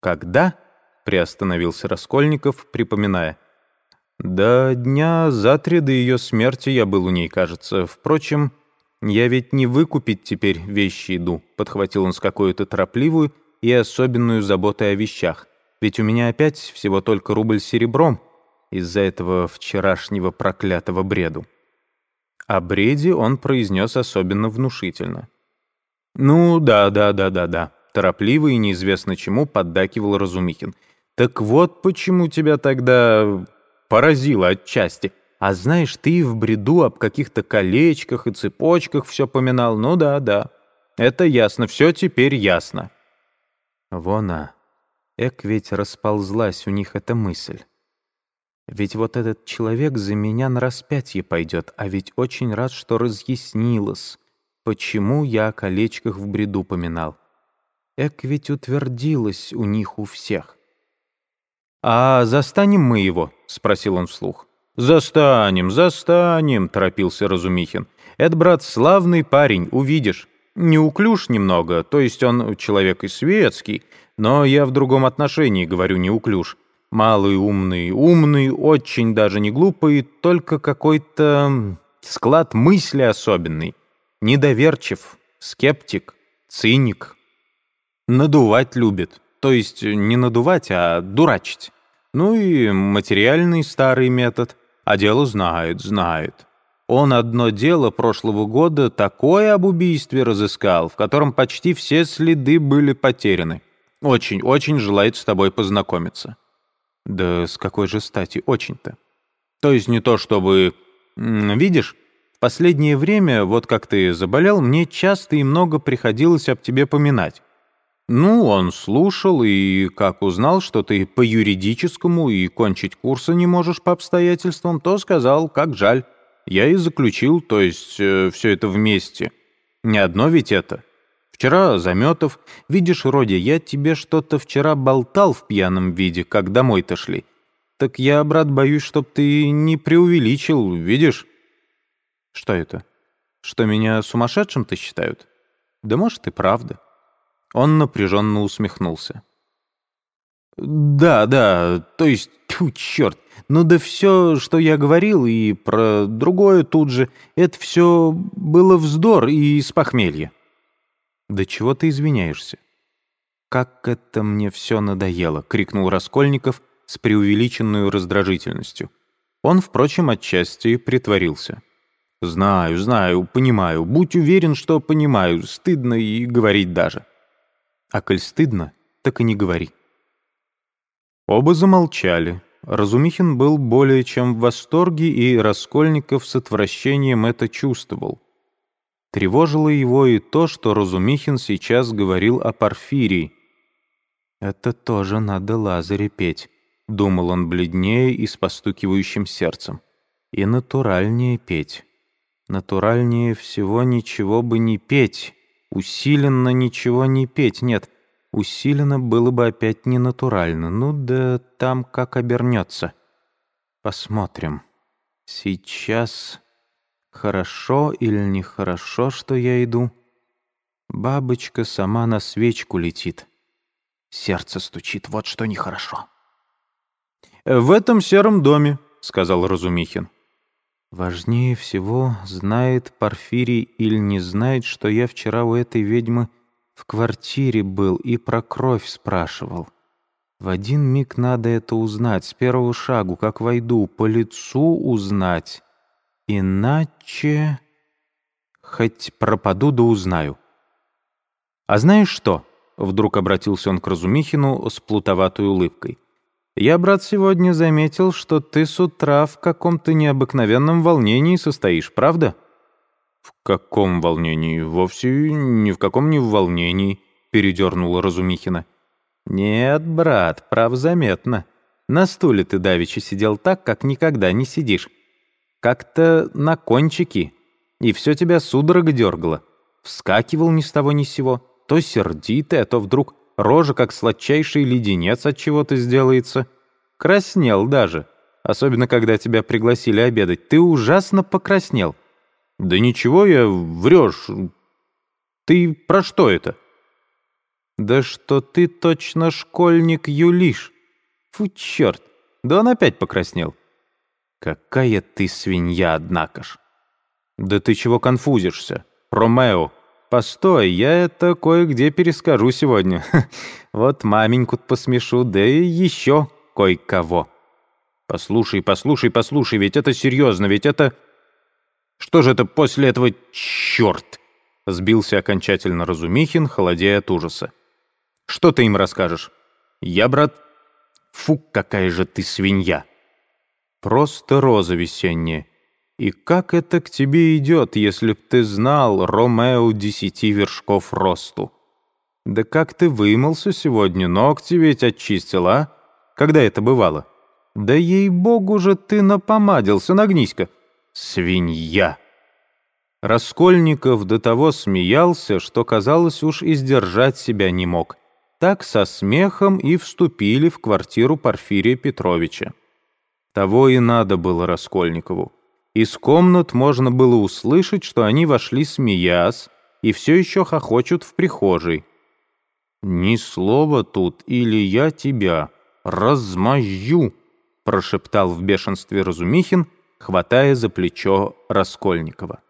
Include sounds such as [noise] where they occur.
«Когда?» — приостановился Раскольников, припоминая. «Да дня за три до ее смерти я был у ней, кажется. Впрочем, я ведь не выкупить теперь вещи иду», — подхватил он с какой-то торопливую и особенную заботой о вещах. «Ведь у меня опять всего только рубль серебром из-за этого вчерашнего проклятого бреду». О бреде он произнес особенно внушительно. «Ну, да, да, да, да, да», — торопливо и неизвестно чему поддакивал Разумихин. «Так вот почему тебя тогда поразило отчасти. А знаешь, ты в бреду об каких-то колечках и цепочках все поминал. Ну да, да. Это ясно, все теперь ясно». Вон а. Эк ведь расползлась у них эта мысль. Ведь вот этот человек за меня на распятие пойдет, а ведь очень рад, что разъяснилось, почему я о колечках в бреду поминал. Эк ведь утвердилось у них у всех. «А застанем мы его?» — спросил он вслух. «Застанем, застанем», — торопился Разумихин. «Это, брат, славный парень, увидишь. Неуклюж немного, то есть он человек и светский, но я в другом отношении говорю неуклюж. Малый умный, умный, очень даже не глупый, только какой-то склад мысли особенный. Недоверчив, скептик, циник. Надувать любит, то есть не надувать, а дурачить. Ну и материальный старый метод, а дело знает, знает. Он одно дело прошлого года такое об убийстве разыскал, в котором почти все следы были потеряны. Очень-очень желает с тобой познакомиться. Да с какой же стати очень-то? То есть не то чтобы... Видишь, в последнее время, вот как ты заболел, мне часто и много приходилось об тебе поминать. Ну, он слушал, и как узнал, что ты по юридическому и кончить курса не можешь по обстоятельствам, то сказал, как жаль. Я и заключил, то есть э, все это вместе. Не одно ведь это. Вчера Заметов, видишь, Роди, я тебе что-то вчера болтал в пьяном виде, как домой-то шли. Так я, брат, боюсь, чтоб ты не преувеличил, видишь? Что это? Что меня сумасшедшим-то считают? Да может и правда. Он напряженно усмехнулся. «Да, да, то есть, тьфу, черт, ну да все, что я говорил, и про другое тут же, это все было вздор и из похмелья». «Да чего ты извиняешься?» «Как это мне все надоело!» — крикнул Раскольников с преувеличенной раздражительностью. Он, впрочем, отчасти притворился. «Знаю, знаю, понимаю. Будь уверен, что понимаю. Стыдно и говорить даже». «А коль стыдно, так и не говори». Оба замолчали. Разумихин был более чем в восторге, и Раскольников с отвращением это чувствовал. Тревожило его и то, что Разумихин сейчас говорил о Порфирии. «Это тоже надо Лазаре петь», — думал он бледнее и с постукивающим сердцем. «И натуральнее петь. Натуральнее всего ничего бы не петь, усиленно ничего не петь, нет, усиленно было бы опять ненатурально. Ну да там как обернется. Посмотрим. Сейчас...» Хорошо или нехорошо, что я иду? Бабочка сама на свечку летит. Сердце стучит, вот что нехорошо. «В этом сером доме», — сказал Разумихин. «Важнее всего, знает Порфирий или не знает, что я вчера у этой ведьмы в квартире был и про кровь спрашивал. В один миг надо это узнать, с первого шагу, как войду, по лицу узнать». Иначе... Хоть пропаду да узнаю. А знаешь что? Вдруг обратился он к Разумихину с плутоватой улыбкой. «Я, брат, сегодня заметил, что ты с утра в каком-то необыкновенном волнении состоишь, правда?» «В каком волнении? Вовсе ни в каком не в волнении», — передернула Разумихина. «Нет, брат, прав заметно. На стуле ты давеча сидел так, как никогда не сидишь. Как-то на кончики, и все тебя судорога дергало. Вскакивал ни с того ни с сего, то сердитый, а то вдруг рожа, как сладчайший леденец от чего-то сделается. Краснел даже, особенно когда тебя пригласили обедать. Ты ужасно покраснел. Да ничего я, врешь. Ты про что это? Да что ты точно школьник юлишь. Фу, черт, да он опять покраснел. Какая ты свинья, однако ж. Да ты чего конфузишься? Ромео, постой, я это кое-где перескажу сегодня. [laughs] Вот маменьку посмешу, да и еще кое-кого. Послушай, послушай, послушай, ведь это серьезно, ведь это... Что же это после этого... Черт! Сбился окончательно Разумихин, холодея от ужаса. Что ты им расскажешь? Я, брат... Фу, какая же ты свинья! Просто роза весенняя. И как это к тебе идет, если б ты знал Ромео десяти вершков росту? Да как ты вымылся сегодня, ногти ведь очистил, а? Когда это бывало? Да ей-богу же ты напомадился, нагнись-ка. Свинья! Раскольников до того смеялся, что, казалось, уж издержать себя не мог. Так со смехом и вступили в квартиру Порфирия Петровича. Того и надо было Раскольникову. Из комнат можно было услышать, что они вошли смеясь и все еще хохочут в прихожей. «Ни слова тут, или я тебя размажу», прошептал в бешенстве Разумихин, хватая за плечо Раскольникова.